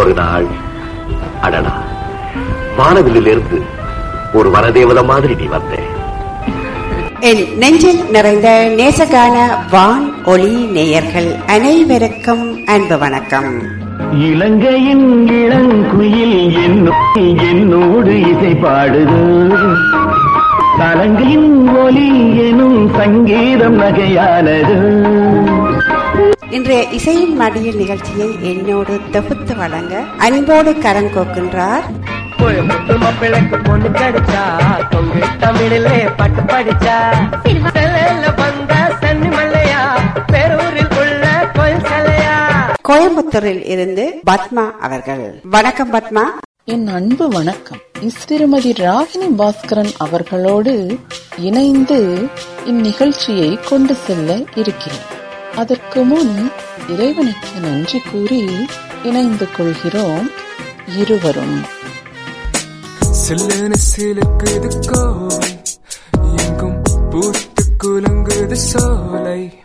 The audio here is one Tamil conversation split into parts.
ஒரு நாள் அடடா வானவில்லிலிருந்து ஒரு வனதேவத மாதிரி நீ வந்த. என் நெஞ்சில் நிறைந்த நேசகான வான் ஒளி நேயர்கள் அனைவருக்கும் அன்பு வணக்கம். இலங்கையின் இளங்குயில் என்னோ என்னோடு இசை பாடுது. தலங்கையின் ஒலி எனும் சங்கீதம் நகையானது. இன்றைய இசையின் மடியில் நிகழ்ச்சியை என்னோடு தொகுத்து வழங்க அன்போடு கரம் கோக்கின்றார். கோயம்புத்தூர் மாப்பிள்ளைக்கு பொண்ணு கிடைச்சா தொங்கு தமிழிலே பாட்டு படிச்சா. வந்த சன்னி மல்லையா பேரூரில் உள்ள கோயில் சிலையா. கோயம்புத்தூரில் இருந்து பத்மா அவர்கள். வணக்கம் பத்மா. என் அன்பு வணக்கம். திருமதி ராகினி பாஸ்கரன் அவர்களோடு இணைந்து இந்நிகழ்ச்சியை கொண்டு செல்ல இருக்கிறேன். அதற்கு முன் இறைவனுக்கு நன்றி கூறி இணைந்து கொள்கிறோம் இருவரும். சில்லுன்னு சிலுக்குது கோவை எங்கும் பூத்து குலங்குது சோலை.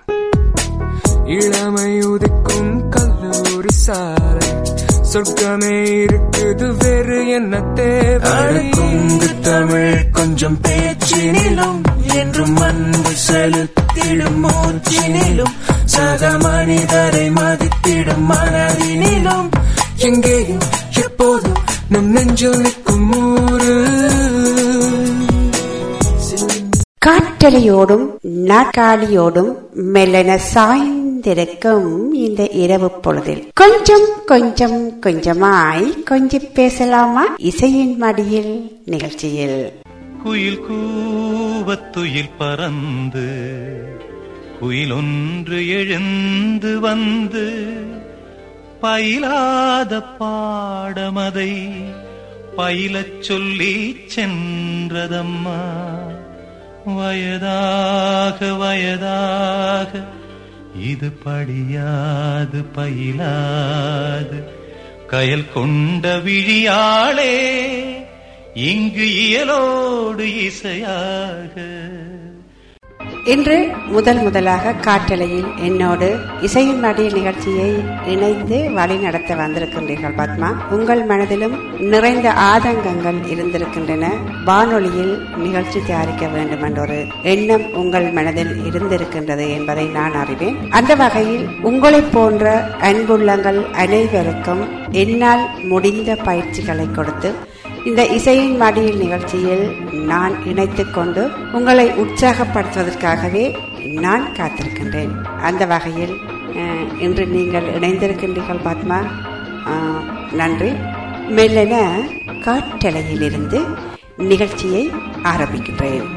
இளமை உதிக்கும் கல்லூரி சாலை சொர்க்கமே இருக்குது வேறு என்ன தேவை? தமிழ் கொஞ்சம் பேச்சினிலும் என்றும் அன்பு செலுத்திடும் மூச்சினிலும் சக மனிதரை மதித்திடும் மனதினிலும் எங்கேயும் எப்போதும் நம் நெஞ்சில் நிற்கும் ஊரு. காற்றலையோடும் நாற்காலியோடும் மெல்லென சாய்ந்திருக்கும் இந்த இரவு பொழுதில். கொஞ்சம் கொஞ்சம் கொஞ்சமாய் கொஞ்சம் பேசலாமா? இசையின் மடியில் நிகழ்ச்சியில். குயில் கூவத்துயில் பறந்து குயிலொன்று எழுந்து வந்து பயிலாத பாடமதை பயிலச் சொல்லி சென்றதம்மா. வயதாக வயதாக. இது படியாது பயிலாது. கயல் கொண்ட விழியாளே இங்கு இயலோடு இசையாக. இன்று முதல் முதலாக காற்றலையில் என்னோடு இசையின் மடிய நிகழ்ச்சியை இணைந்து வழி நடத்த வந்திருக்கின்றீர்கள் பத்மா. உங்கள் மனதிலும் நிறைந்த ஆதங்கங்கள் இருந்திருக்கின்றன. வானொலியில் நிகழ்ச்சி தயாரிக்க வேண்டும் என்ற ஒரு எண்ணம் உங்கள் மனதில் இருந்திருக்கின்றது என்பதை நான் அறிவேன். அந்த வகையில் உங்களைப் போன்ற அன்புள்ளங்கள் அனைவருக்கும் என்னால் முடிந்த பயிற்சிகளை கொடுத்து இந்த இசையின் மடியில் நிகழ்ச்சியில் நான் இணைத்துக் கொண்டு உங்களை உற்சாகப்படுத்துவதற்காகவே நான் காத்திருக்கின்றேன். அந்த வகையில் இன்று நீங்கள் இணைந்திருக்கின்றீர்கள் பத்மா. நன்றி. மெல்லென காட்டலையிலிருந்து நிகழ்ச்சியை ஆரம்பிக்கின்றேன்.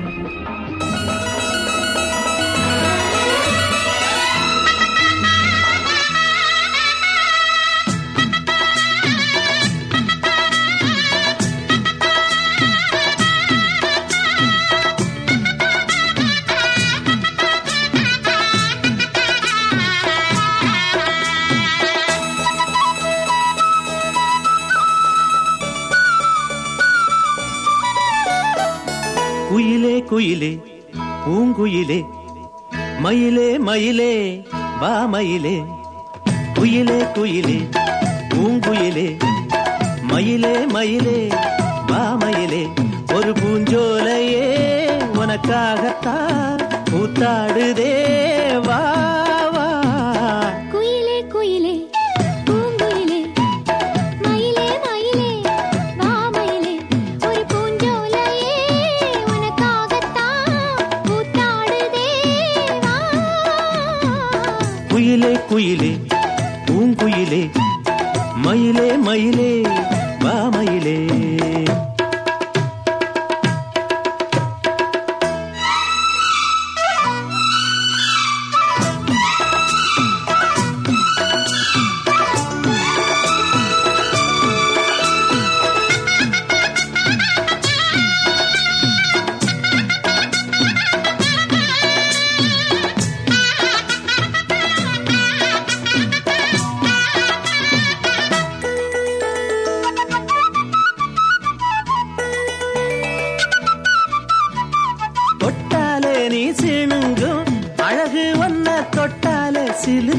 hatırlı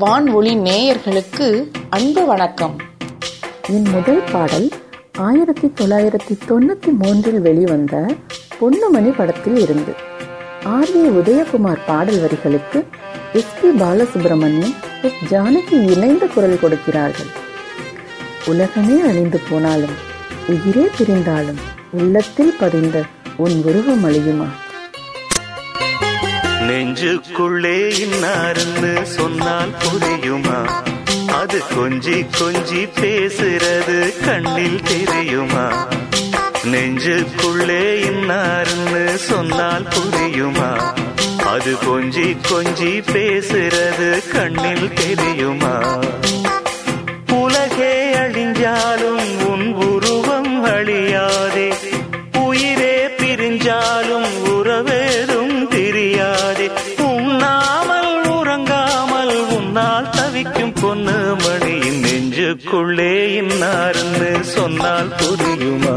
வான்ஒளி நேயர்களுக்கு அன்பு வணக்கம். என் முதல் பாடல் ஆயிரத்தி தொள்ளாயிரத்தி தொண்ணூத்தி மூன்றில் வெளிவந்த பொன்னுமணி படத்தில் இருந்து. ஆர். ஏ. உதயகுமார் பாடல் வரிகளுக்கு S. P. Balasubrahmanyam S. Janaki இணைந்து குரல் கொடுக்கிறார்கள். உலகமே அழிந்து போனாலும் உயிரே பிரிந்தாலும் உள்ளத்தில் பதிந்த உன் உருவம் அழியுமா? நெஞ்சுக்குள்ளே இன்னாருன்னு சொன்னால் புரியுமா? அது கொஞ்சி கொஞ்சி பேசுறது கண்ணில் தெரியுமா? நெஞ்சுக்குள்ளே இன்னாருன்னு சொன்னால் புரியுமா? அது கொஞ்சி கொஞ்சி பேசுறது கண்ணில் தெரியுமா? உலகே அழிஞ்சாலும் அதுக்குள்ளே இன்னாருன்னு சொன்னால் புரியுமா?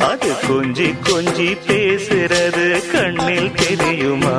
அது கொஞ்சி கொஞ்சி பேசுறது கண்ணில் தெரியுமா?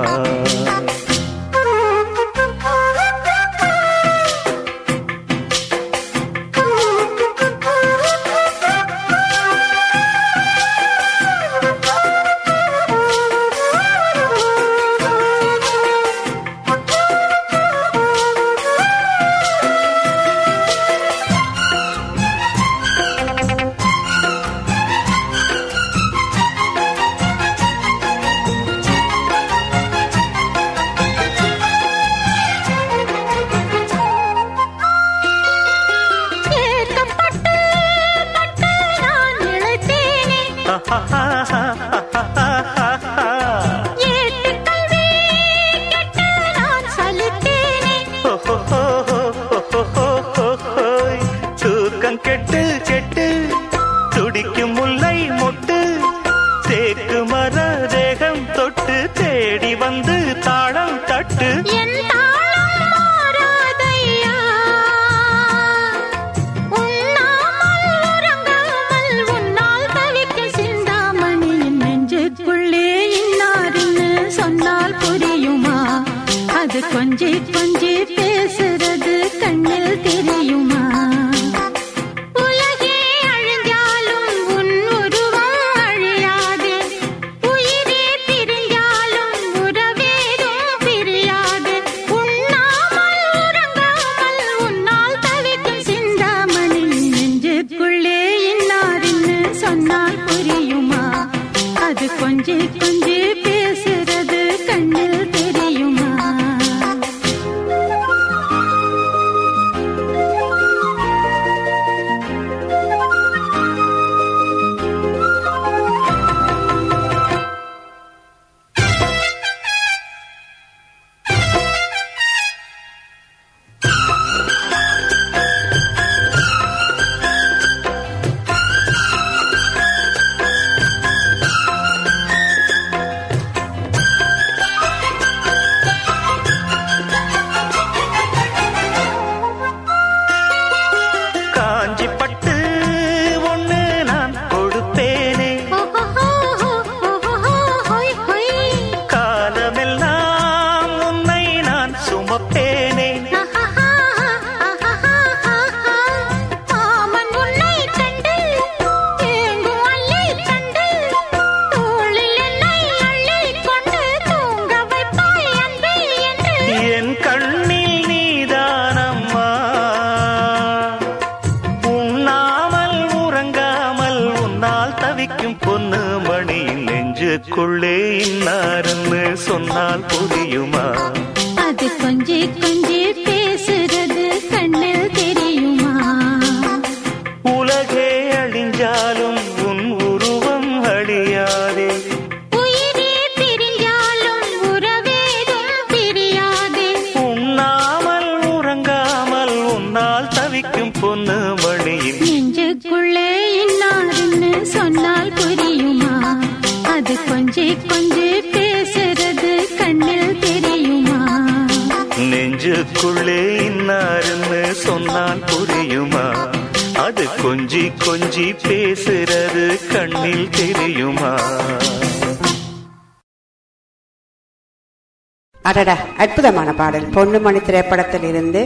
பாடல். பொன்னுமணி திரைப்படத்தில் இருந்து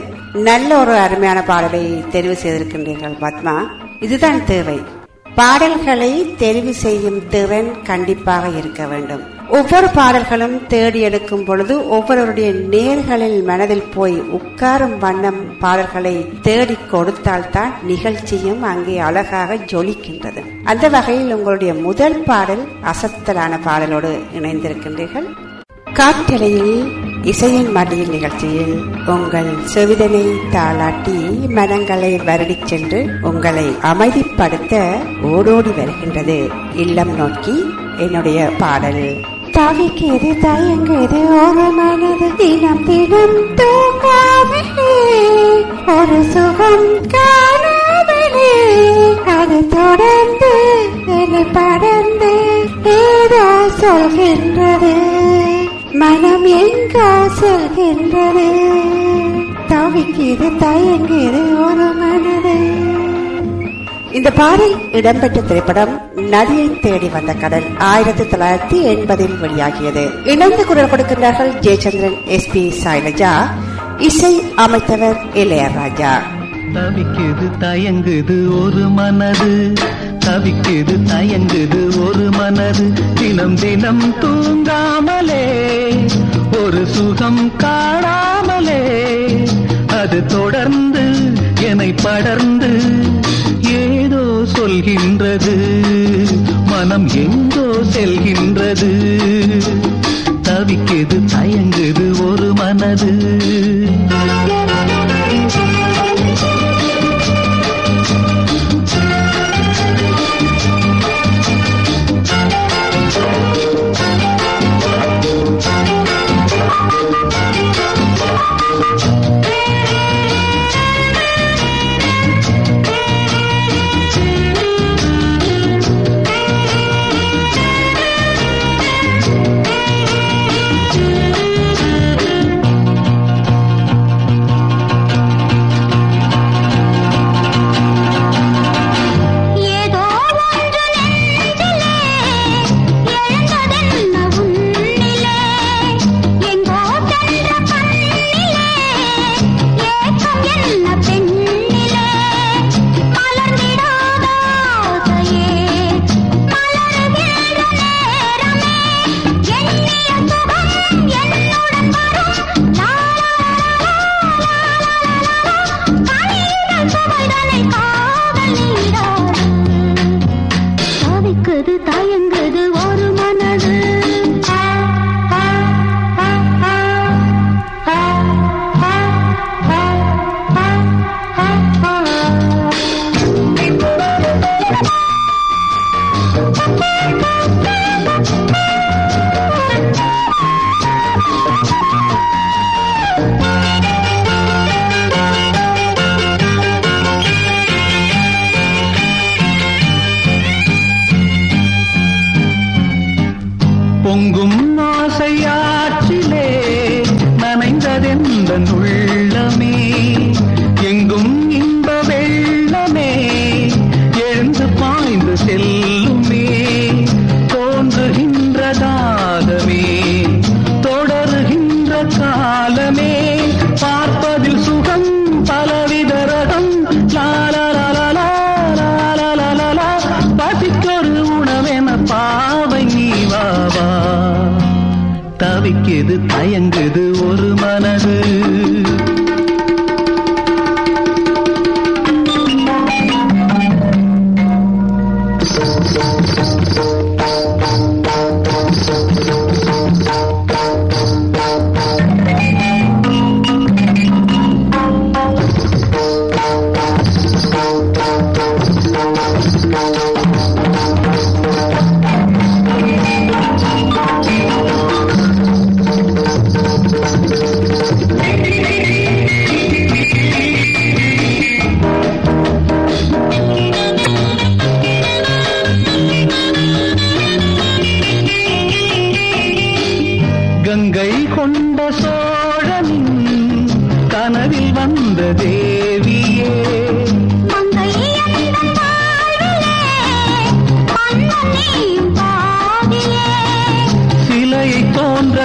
நல்ல ஒரு அருமையான பாடலை தெரிவு செய்திருக்கின்றீர்கள் பத்மா. இதுதான் தேவை. பாடல்களை தெரிவு செய்யும் திறன் கண்டிப்பாக இருக்க வேண்டும். ஒவ்வொரு பாடல்களும் தேடி எடுக்கும் பொழுது ஒவ்வொருவருடைய நேர்களில் மனதில் போய் உட்காரும் வண்ணம் பாடல்களை தேடி கொடுத்தால்தான் நிகழ்ச்சியும் அங்கே அழகாக ஜொலிக்கின்றது. அந்த வகையில் உங்களுடைய முதல் பாடல் அசத்தலான பாடலோடு இணைந்திருக்கின்றீர்கள். காற்றலையில் இசையின் மடியில் நிகழ்ச்சியில் உங்கள் செவிதனை தாளாட்டி மனங்களை வருடிச் சென்று உங்களை அமைதிப்படுத்த ஓடோடி வருகின்றது. இல்லம் நோக்கி என்னுடைய பாடல். தாவிக்கு எது தயங்கு எது ஓரமானது தினம் தினம் தூங்காமலே. ஒரு சுகம் காணாமலே. அது தொடர்ந்து என்னை படர்ந்து ஏதோ சொல்கின்றது. மனம் எங்கா செல்கின்றது தவிக்கிறது தயங்குது ஒரு மனது. இந்த பாடல் இடம்பெற்ற திரைப்படம் நதியை தேடி வந்த கடல் ஆயிரத்தி தொள்ளாயிரத்தி எண்பதில் வெளியாகியது. இணைந்து குரல் கொடுக்கின்றார்கள் ஜெயச்சந்திரன் எஸ் பி சைலஜா இசை அமைத்தவர் இளையராஜா. தவிக்குது தயங்குது ஒரு மனது. தவிக்குது தயங்குது ஒரு மனது. தினம் தினம் தூங்காமலே ஒரு சுகம் காணாமலே. அது தொடர்ந்து என்னை படர்ந்து ஏதோ சொல்கின்றது. மனம் எங்கோ செல்கின்றது. தவிக்குது தயங்குது ஒரு மனது. பொங்கும் ஆசையாற்றிலே நனைந்ததென்ற உள்ளமே.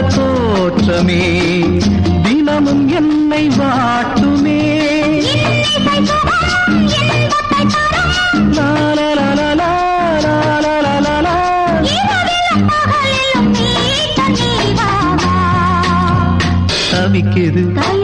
தோற்றமே. தினமும் என்னை வாட்டுமே. தவிக்கிறது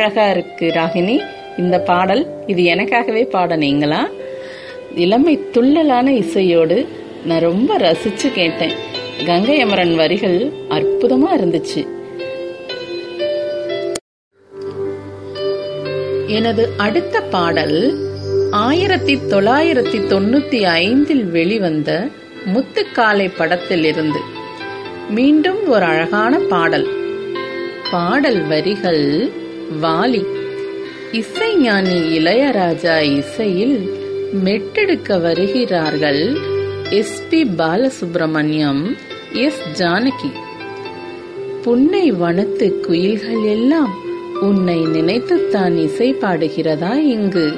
அழகா இருக்கு ராகினி. இந்த பாடல் இது எனக்காகவே பாடனீங்களா இளமை துள்ளலான இசையோடு நான் ரொம்ப ரசிச்சு கேட்டேன். கங்கை அமரன் வரிகள் அற்புதமா இருந்துச்சு. எனது அடுத்த பாடல் ஆயிரத்தி தொள்ளாயிரத்தி தொண்ணூத்தி ஐந்தில் வெளிவந்த முத்துக்காலை படத்திலிருந்து. மீண்டும் ஒரு அழகான பாடல். பாடல் வரிகள் வாலி. இசைஞானி இளையராஜா இசையில் மெட்டெடுக்க வருகிறார்கள் S P Balasubrahmanyam S Janaki. புன்னை வனத்து குயில்கள் எல்லாம் உன்னை நினைத்துத்தான் இசை பாடுகிறதா இங்கு?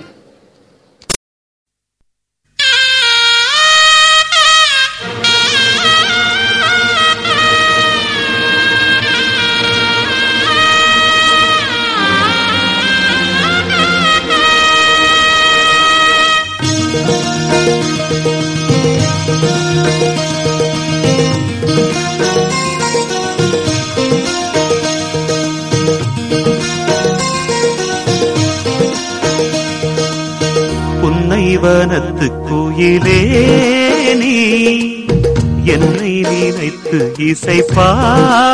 பார்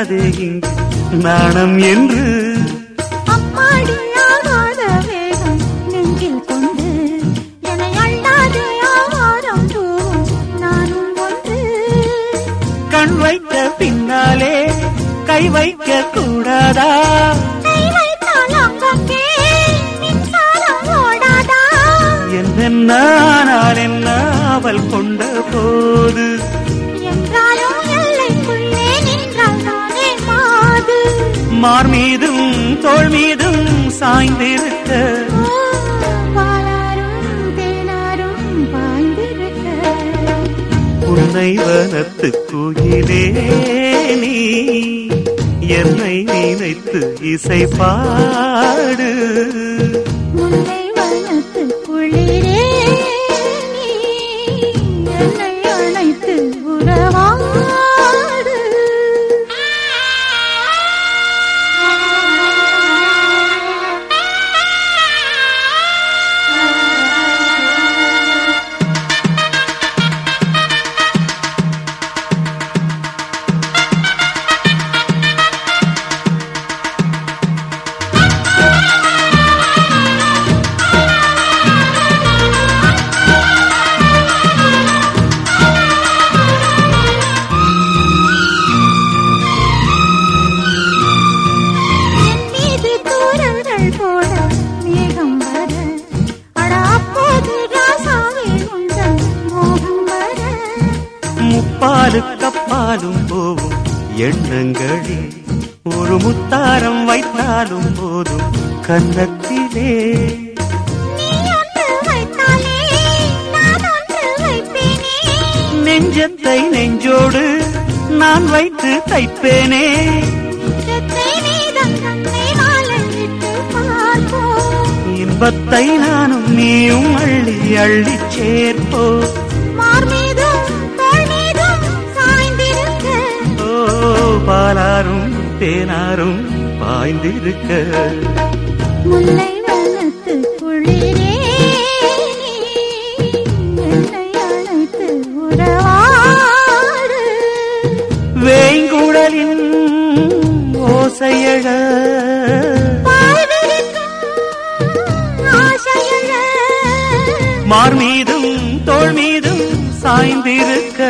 தெரியாதே நாணம் என்று இசை பாடு. பாய்ந்திருக்க முல்லை வனத்து குளிரே வேங்குழலின் ஓசையழ. மார் மீதும் தோள் மீதும் சாய்ந்திருக்க.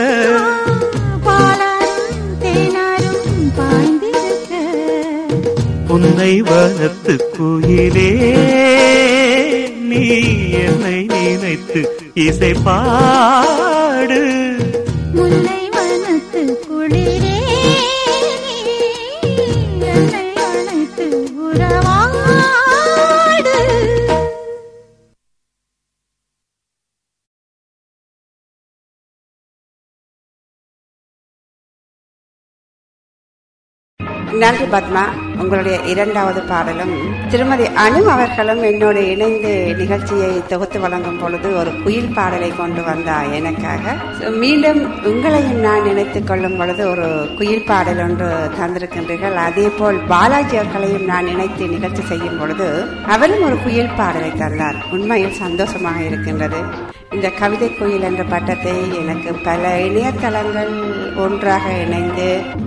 உன்னை வனத்து குயிலே நீ என்னை நினைத்து இசை பாடு. நன்றி பத்மா. உங்களுடைய இரண்டாவது பாடலும் திருமதி அனு அவர்களும் என்னோடு இணைந்து நிகழ்ச்சியை தொகுத்து வழங்கும் பொழுது ஒரு குயில் பாடலை கொண்டு வந்தா எனக்காக. மீண்டும் உங்களையும் நான் நினைத்துக் கொள்ளும் பொழுது ஒரு குயில் பாடல் ஒன்று தந்திருக்கின்றீர்கள். அதே போல் பாலாஜி அவர்களையும் நான் நினைத்து நிகழ்ச்சி செய்யும் பொழுது அவரும் ஒரு குயில் பாடலை தந்தார். உண்மையில் சந்தோஷமாக இருக்கின்றது. இந்த கவிதை குயில் என்ற பட்டத்தை எனக்கு பல இணையதளங்கள் ஒன்றாக இணைந்து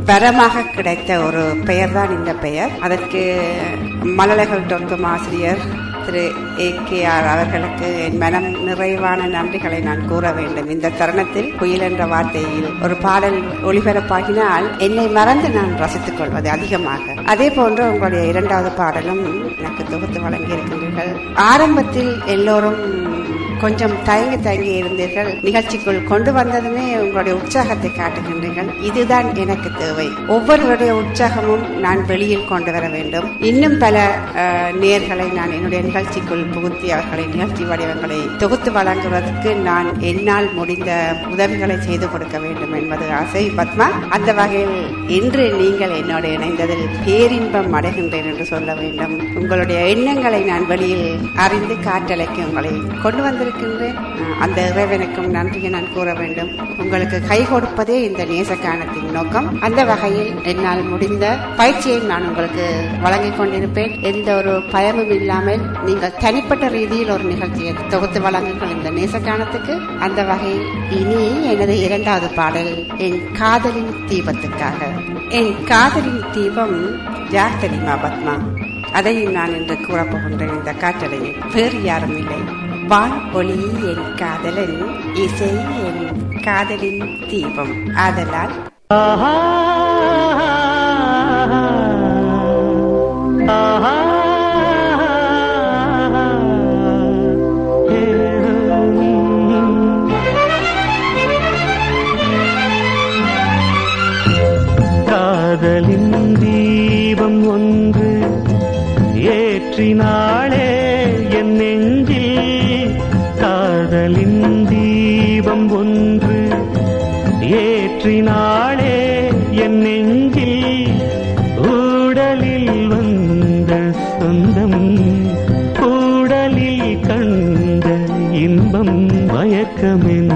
வரமாக கிடைத்த ஒரு பெயர்தான் இந்த பெயர். அதற்கு மலலைகள் தொங்கும் ஆசிரியர் திரு ஏ கே ஆர் அவர்களுக்கு என் மனம் நிறைவான நன்றிகளை நான் கூற வேண்டும். இந்த தருணத்தில் குயில் என்ற வார்த்தையில் ஒரு பாடல் ஒளிபரப்பாகினால் என்னை மறந்து நான் ரசித்துக் கொள்வது அதிகமாக. அதே போன்று உங்களுடைய இரண்டாவது பாடலும் எனக்கு தொகுத்து வழங்கியிருக்கின்றீர்கள். ஆரம்பத்தில் எல்லோரும் கொஞ்சம் தயங்கி தயங்கி இருந்தீர்கள். நிகழ்ச்சிக்குள் கொண்டு வந்ததுமே உங்களுடைய உற்சாகத்தை காட்டுகின்றீர்கள். இதுதான் எனக்கு தேவை. ஒவ்வொருவருடைய உற்சாகமும் நான் வெளியில் கொண்டு வர வேண்டும். இன்னும் பல நேர்களை நான் என்னுடைய நிகழ்ச்சிக்குள் புகுத்தி அவர்களை நிகழ்ச்சி வடிவங்களை தொகுத்து வழங்குவதற்கு நான் என்னால் முடிந்த உதவிகளை செய்து கொடுக்க வேண்டும் என்பது ஆசை. பத்மா அந்த வகையில் இன்று நீங்கள் என்னோடு இணைந்ததில் பேரின்பம் அடைகின்றேன் என்று சொல்ல வேண்டும். உங்களுடைய எண்ணங்களை நான் வெளியில் அறிந்து காற்றலைக்கு உங்களை கொண்டு வந்திருக்கிறேன். அஹ், அந்த இறைவனுக்கும் நன்றியை நான் கூற வேண்டும். உங்களுக்கு கை கொடுப்பதே இந்த நேசக்கானத்தின் நோக்கம். அந்த வகையில் என்னால் முடிந்த பயிற்சியை நான் உங்களுக்கு வழங்கிக் கொண்டிருப்பேன். எந்த ஒரு பயமும் இல்லாமல் நீங்கள் தனிப்பட்ட ரீதியில் ஒரு நிகழ்ச்சியை தொகுத்து வழங்குங்கள் இந்த நேசக்கானத்துக்கு அந்த வகையில் இனி எனது இரண்டாவது பாடல் என் காதலின் தீபத்துக்காக. என் காதலின் தீபம் யார் தெரியுமா பத்மா அதையும் நான் இன்று கூறப்போகின்றேன் இந்த காற்றலையில் வேறு யாரும் இல்லை. வான் என் காதலன் இசை என் காதலின் தீபம். ஆதலால் ஆஹா ஆஹா காதலின் மயக்கமென்ன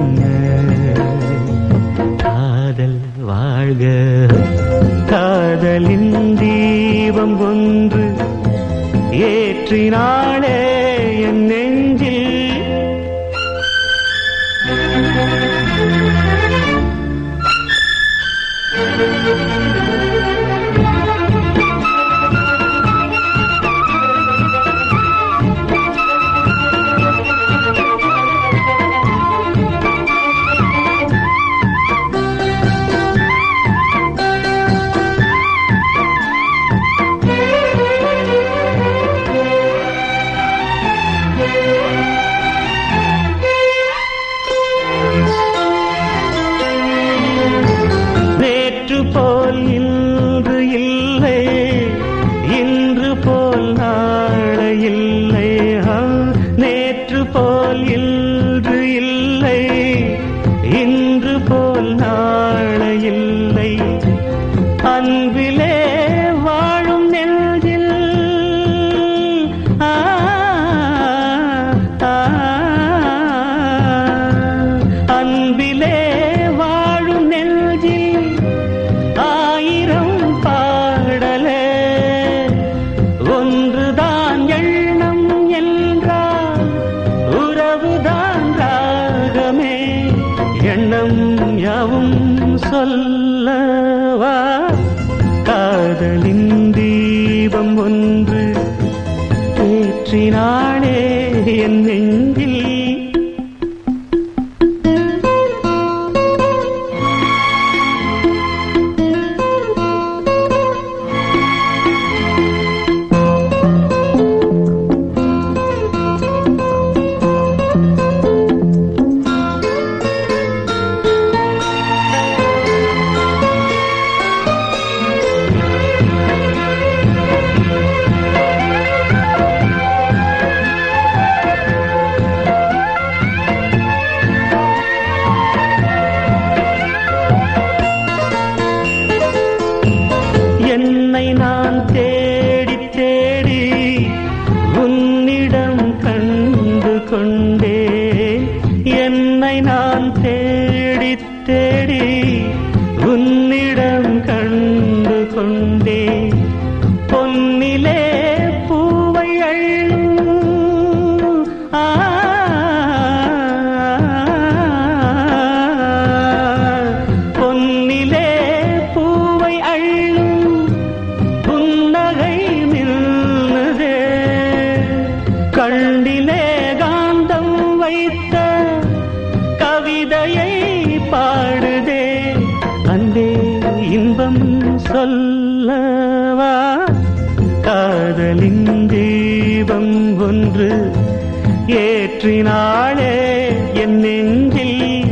எண்ணம் யாவும் சொல்லவா? காதலின் தீபம் ஒன்று ஏற்றினானே என் இன்பம் சொல்லவா? காதலின் தீபம் ஒன்று ஏற்றினாளே என் நெஞ்சில்.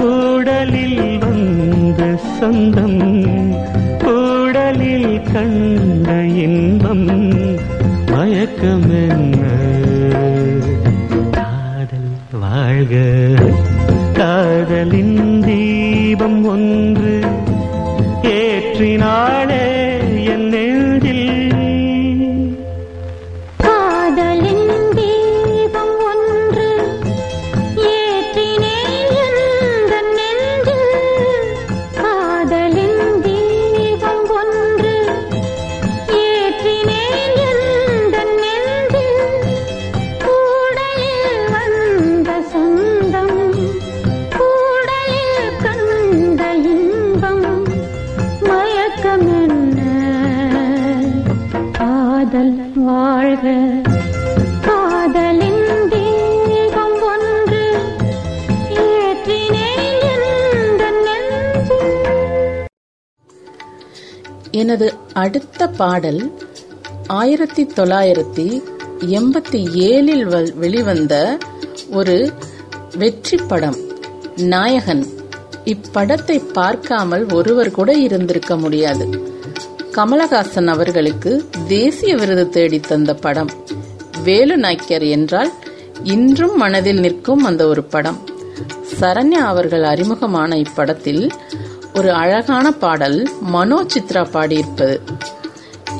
ஊடலில் வந்த சொந்தம் ஊடலில் கண்ட இன்பம். மயக்கம் என்ன காதல் வாழ்க. காதலின் தீபம் ஒன்று ஏற்றினாளே எனது அடுத்த பாடல் ஆயிரத்தி தொள்ளாயிரத்தி எண்பத்தி ஏழில் வெளிவந்த ஒரு வெற்றி படம் நாயகன். இப்படத்தை பார்க்காமல் ஒருவர் கூட இருந்திருக்க முடியாது. கமலஹாசன் அவர்களுக்கு தேசிய விருது தேடி தந்த படம். வேலு நாய்க்கர் என்றால் இன்றும் மனதில் நிற்கும் அந்த ஒரு படம். சரண்யா அவர்கள் அறிமுகமான இப்படத்தில் ஒரு அழகான பாடல் மனோ சித்ரா பாடியிருப்பது.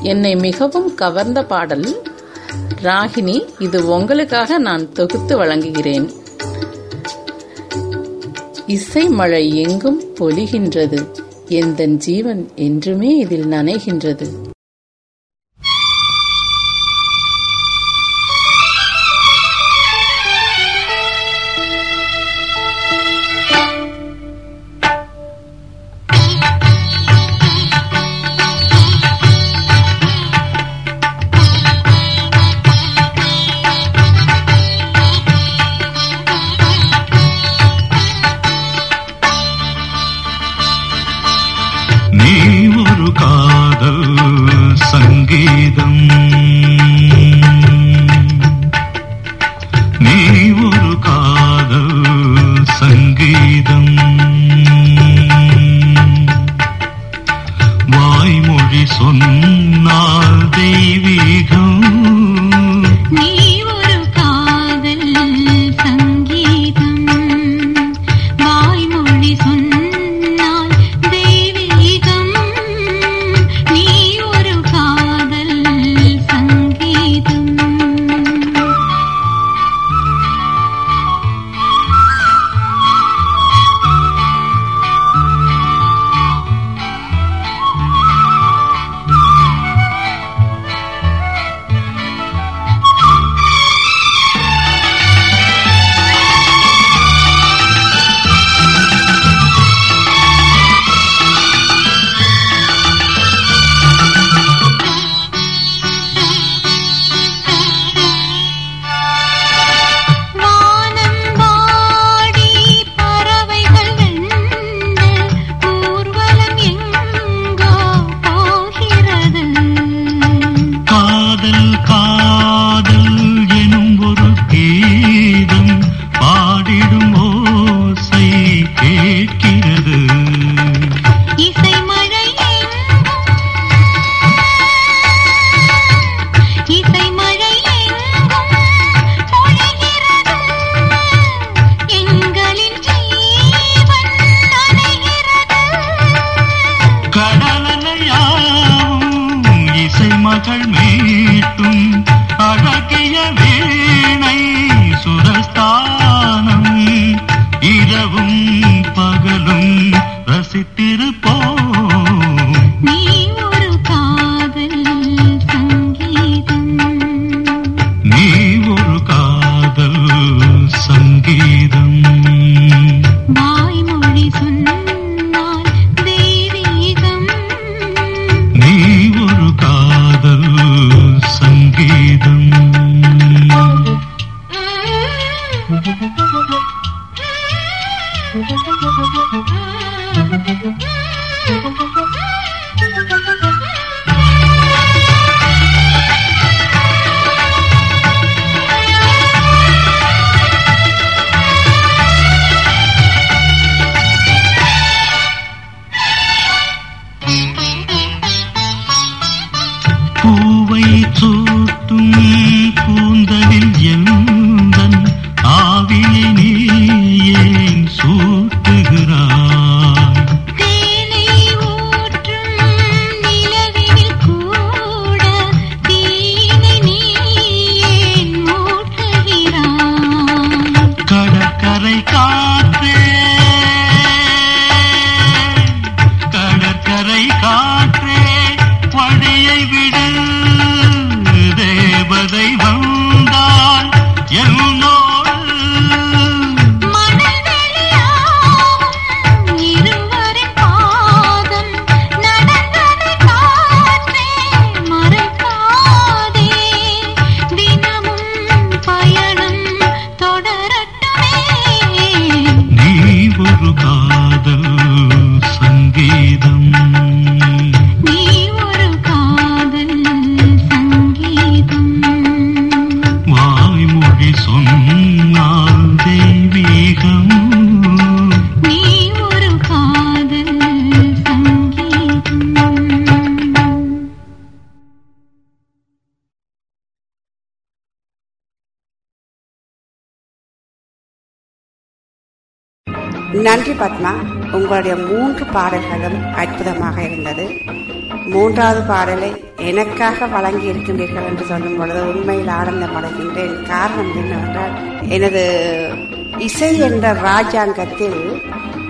என்னை மிகவும் கவர்ந்த பாடல். ராகினி இது உங்களுக்காக நான் தொகுத்து வழங்குகிறேன். இசை மழை எங்கும் பொழிகின்றது. எந்தன் ஜீவன் என்றுமே இதில் நனைகின்றது. நன்றி பத்மா. உங்களுடைய மூன்று பாடல்களும் அற்புதமாக இருந்தது. மூன்றாவது பாடலை எனக்காக வழங்கி இருக்கின்றீர்கள் என்று சொல்லும் பொழுது உண்மையில் ஆனந்தமடைகின்றேன். காரணம் என்னவென்றால் எனது இசை என்ற ராஜாங்கத்தில்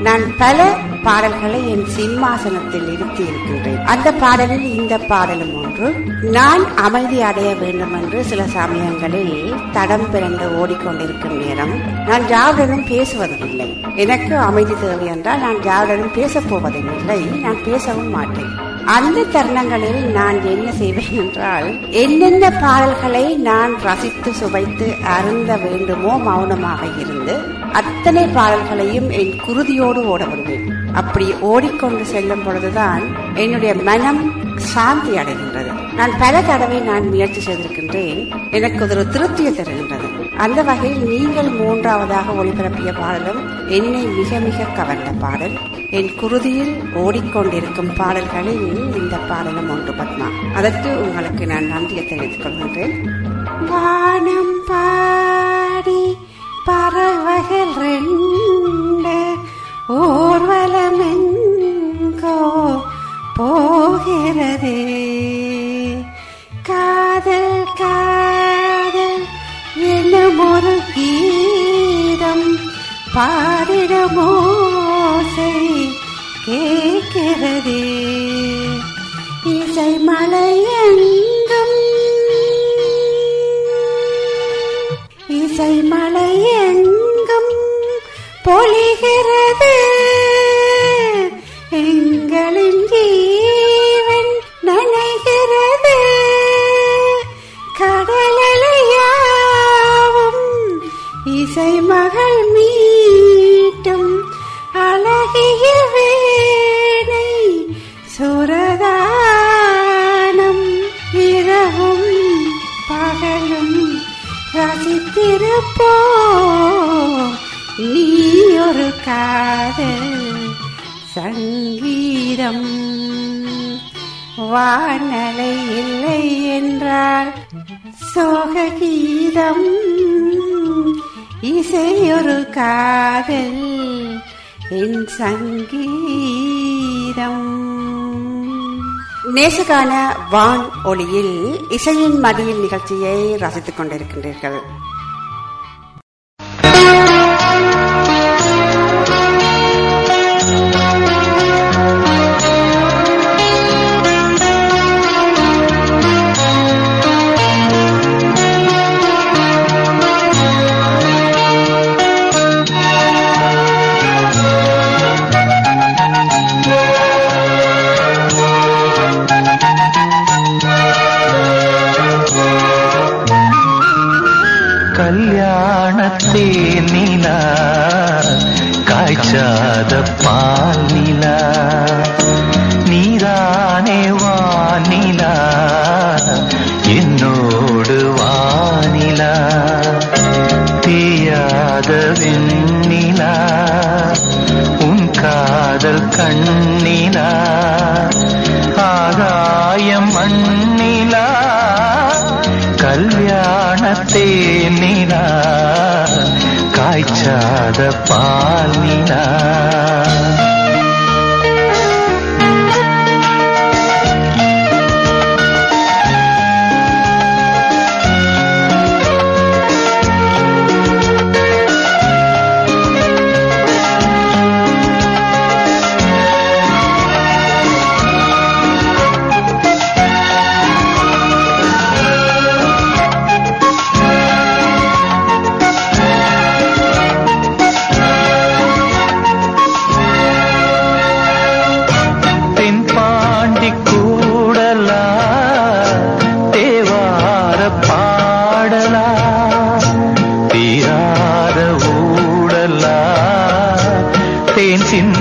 நான் பல பாடல்களை என் சிம்மாசனத்தில் இருத்தி இருக்கின்றேன் அந்த பாடலில் இந்த பாடலும் ஒன்று நான் அமைதி அடைய வேண்டும் என்று சில சமயங்களில் தடம் பிறந்து ஓடிக்கொண்டிருக்கும் நேரம் நான் யாருடனும் பேசுவதில்லை எனக்கு அமைதி தேவை என்றால் நான் யாருடனும் பேசப் போவதும் இல்லை நான் பேசவும் மாட்டேன். அந்த தருணங்களில் நான் என்ன செய்வேன் என்றால் என்னென்ன பாடல்களை நான் ரசித்து சுவைத்து அருந்த வேண்டுமோ மௌனமாக இருந்து அத்தனை பாடல்களையும் என் குருதியோடு ஓட வருவேன் அப்படி ஓடிக்கொண்டு செல்லும் பொழுதுதான் என்னுடைய மனம் சாந்தி அடைகின்றது. நான் பல தடவை நான் முயற்சி செய்திருக்கின்றேன். எனக்கு ஒரு திருப்தியை தருகின்றது. அந்த வகையில் நீங்கள் மூன்றாவதாக ஒளிபரப்பிய பாடலும் என்னை மிக மிக கவர்ந்த பாடல். என் குருதியில் ஓடிக்கொண்டிருக்கும் பாடல்களில் இந்த பாடலும் ஒன்று பத்மா. அதற்கு உங்களுக்கு நான் நன்றியை தெரிவித்துக் கொள்கின்றேன். பாடி பா வான் ஒளியில் இசையின் மடியில் நிகழ்ச்சியை ரசித்துக் கொண்டிருக்கின்றீர்கள். மனசின்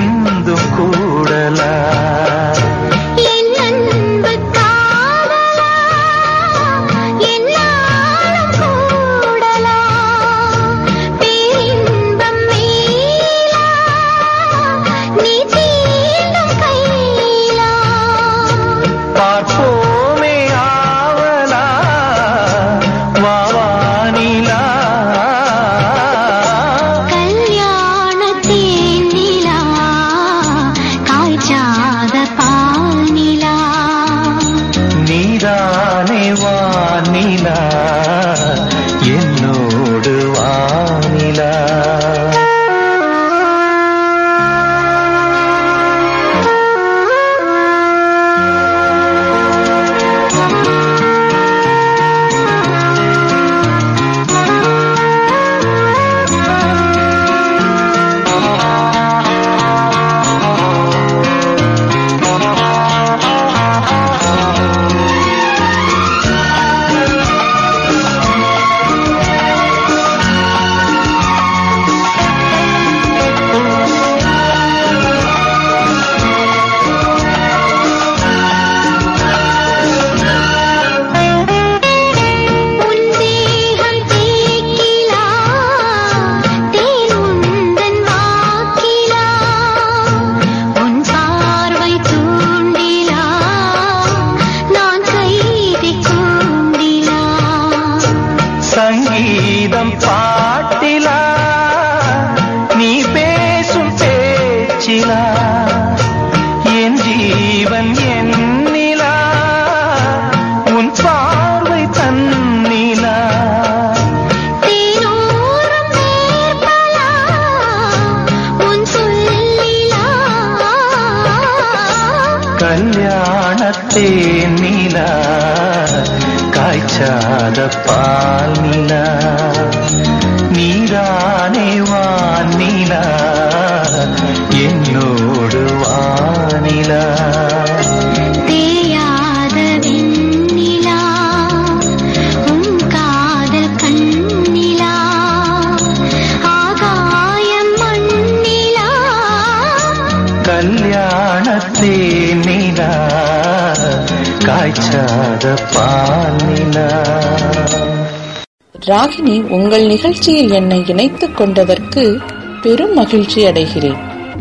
ராகினி உங்கள் நிகழ்ச்சியில் என்னை இணைத்துக் கொண்டதற்கு பெரும் மகிழ்ச்சி அடைகிறேன்.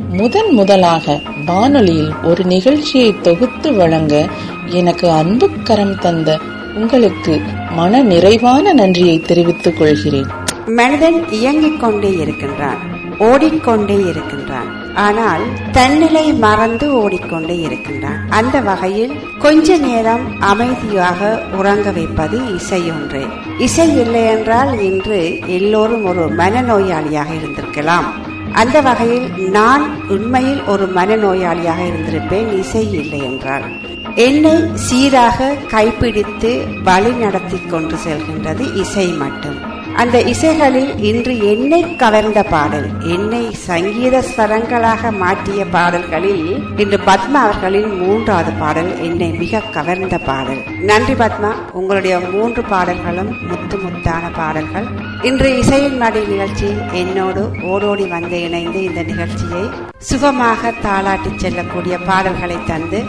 முதன் முதலாக வானொலியில் ஒரு நிகழ்ச்சியை தொகுத்து வழங்க எனக்கு அன்புக்கரம் தந்த உங்களுக்கு மன நிறைவான நன்றியை தெரிவித்துக் கொள்கிறேன். மனிதன் இயங்கிக் கொண்டே இருக்கின்றான் ஓடிக்கொண்டே இருக்கின்றான். ஆனால் தன்னிலை மறந்து ஓடிக்கொண்டே இருக்கின்றான். அந்த வகையில் கொஞ்ச நேரம் அமைதியாக உறங்க வைப்பது இசை ஒன்றே. இசை இல்லை என்றால் இன்று எல்லோரும் ஒரு மனநோயாளியாக இருந்திருக்கலாம். அந்த வகையில் நான் உண்மையில் ஒரு மனநோயாளியாக இருந்திருப்பேன் இசை இல்லை என்றால். என்னை சீராக கைப்பிடித்து வழி நடத்தி கொண்டு செல்கின்றது இசை மட்டும். அந்த இசைகளில் இன்று என்னை கவர்ந்த பாடல் என்னை சங்கீத ஸ்வரங்களாக மாற்றிய பாடல்களில் இன்று பத்மா அவர்களின் மூன்றாவது பாடல் என்னை மிக கவர்ந்த பாடல். நன்றி பத்மா. உங்களுடைய மூன்று பாடல்களும் முத்து முத்தான பாடல்கள். இன்று இசையின் மடி நிகழ்ச்சி என்னோடு ஓடோடி வந்து இணைந்து இந்த நிகழ்ச்சியை சுகமாக தாளாட்டி செல்லக்கூடிய பாடல்களை தந்து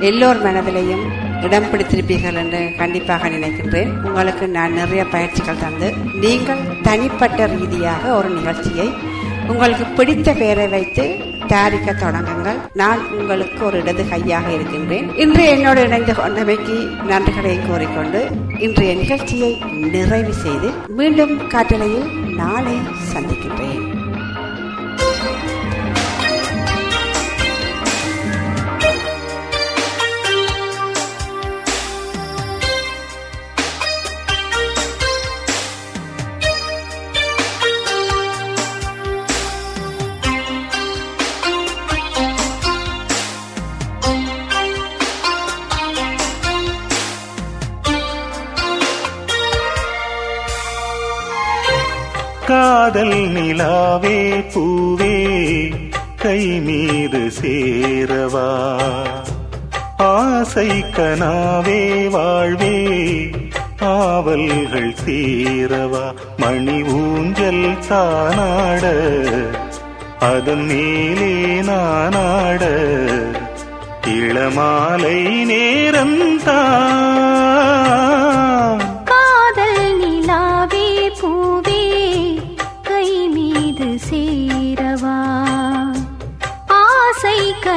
எல்லோர் மனதிலையும் இடம் பிடித்திருப்பீர்கள் என்று கண்டிப்பாக நினைக்கின்றேன். உங்களுக்கு நான் நிறைய பயிற்சிகள் தந்து நீங்கள் தனிப்பட்ட ரீதியாக ஒரு நிகழ்ச்சியை உங்களுக்கு பிடித்த பெயரை வைத்து தயாரிக்க தொடங்குங்கள். நான் உங்களுக்கு ஒரு இடது கையாக இருக்கின்றேன். இன்று என்னோடு இணைந்து கொண்டமைக்கு நன்றிகளை கூறிக்கொண்டு இன்றைய நிகழ்ச்சியை நிறைவு செய்து மீண்டும் காட்டலையில் நாளை சந்திக்கின்றேன். காதல் நிலாவே பூவே கை மீது சேரவா. ஆசை கனாவே வாழ்வே ஆவல்கள் சேரவா. மணி ஊஞ்சல் தானாட அதன் மேலே நானாட இளமாலை நேரம் தான்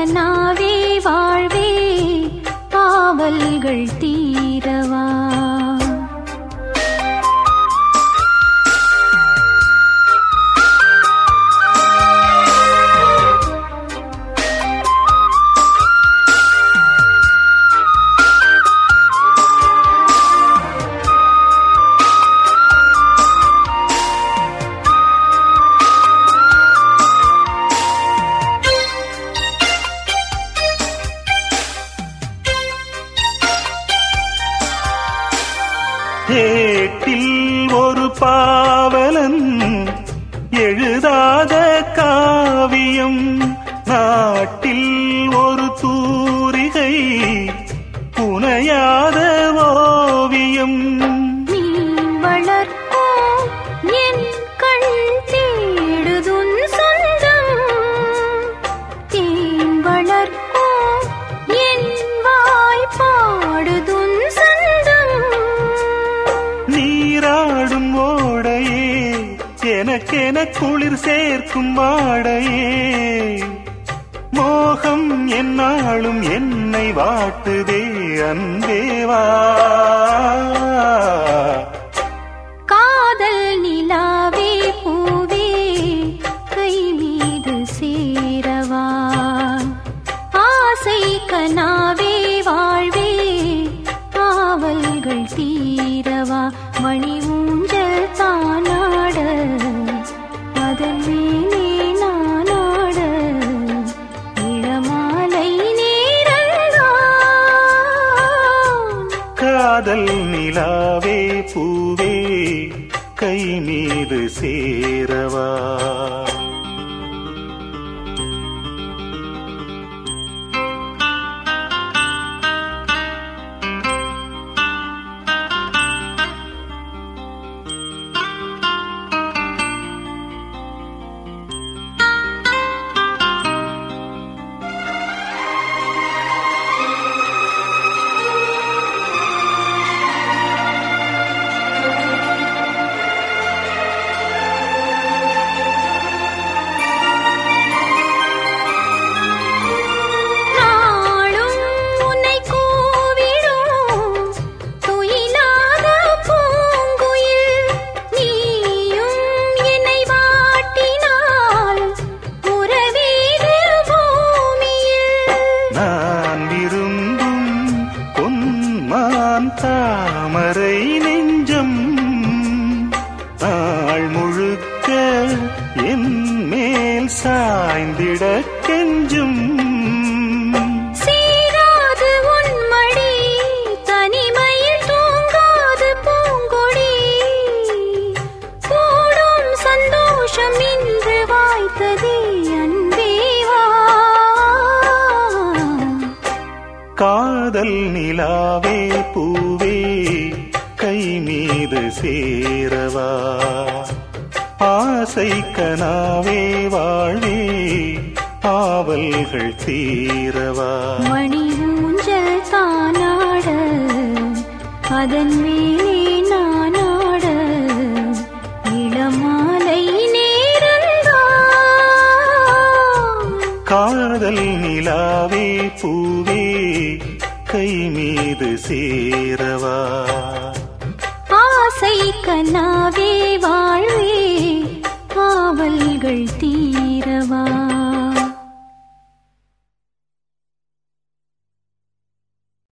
நாவே வாழ்வே பாவல்கள் தீரவா? குளிர் வாடையே மோகம் என்னாலும் என்னை வாட்டுதே அன்பேவா.